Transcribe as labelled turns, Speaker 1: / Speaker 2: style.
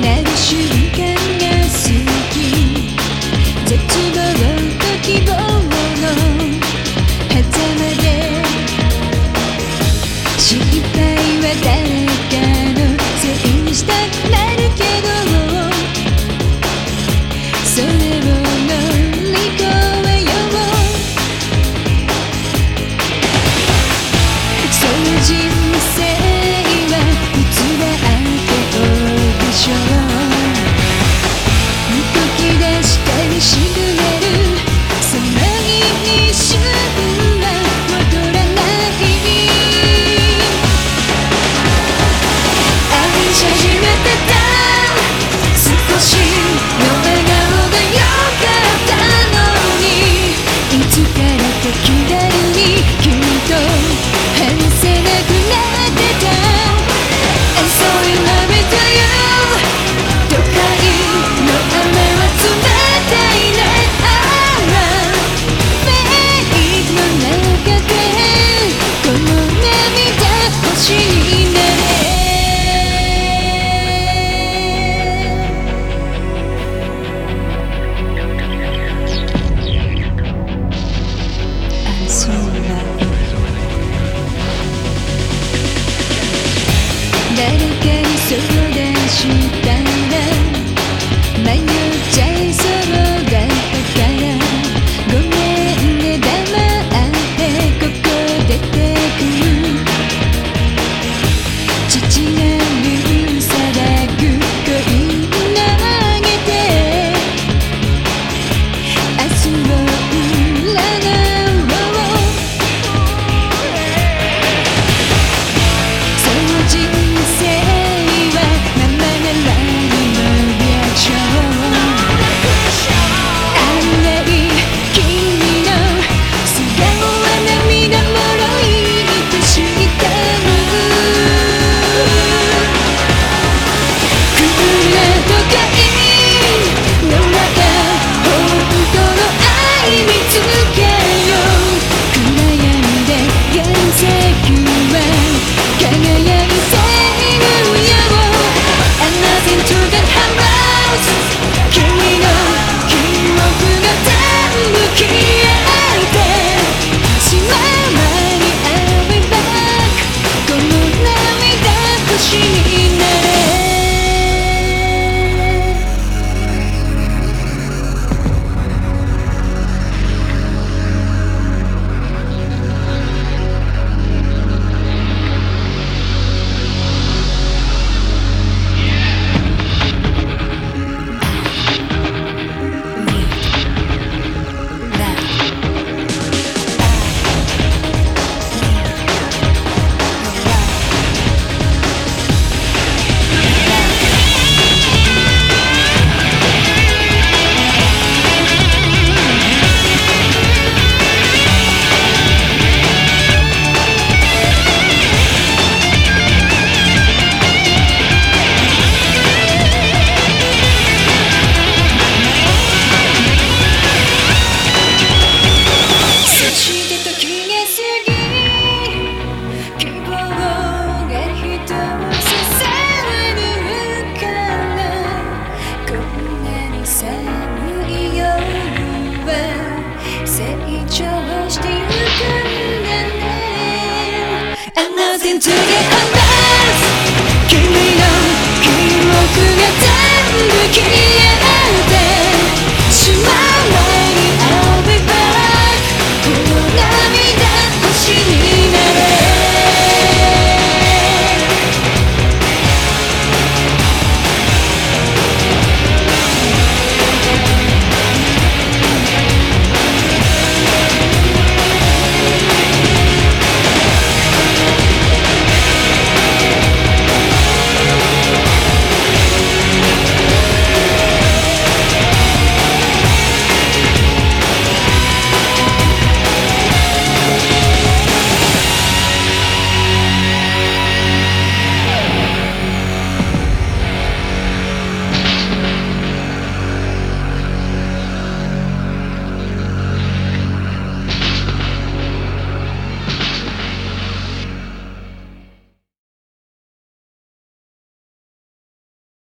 Speaker 1: なる瞬間が好き。絶望と希望の。狭間で。失敗は誰かのせいにしたくなるけど。nothing to get under.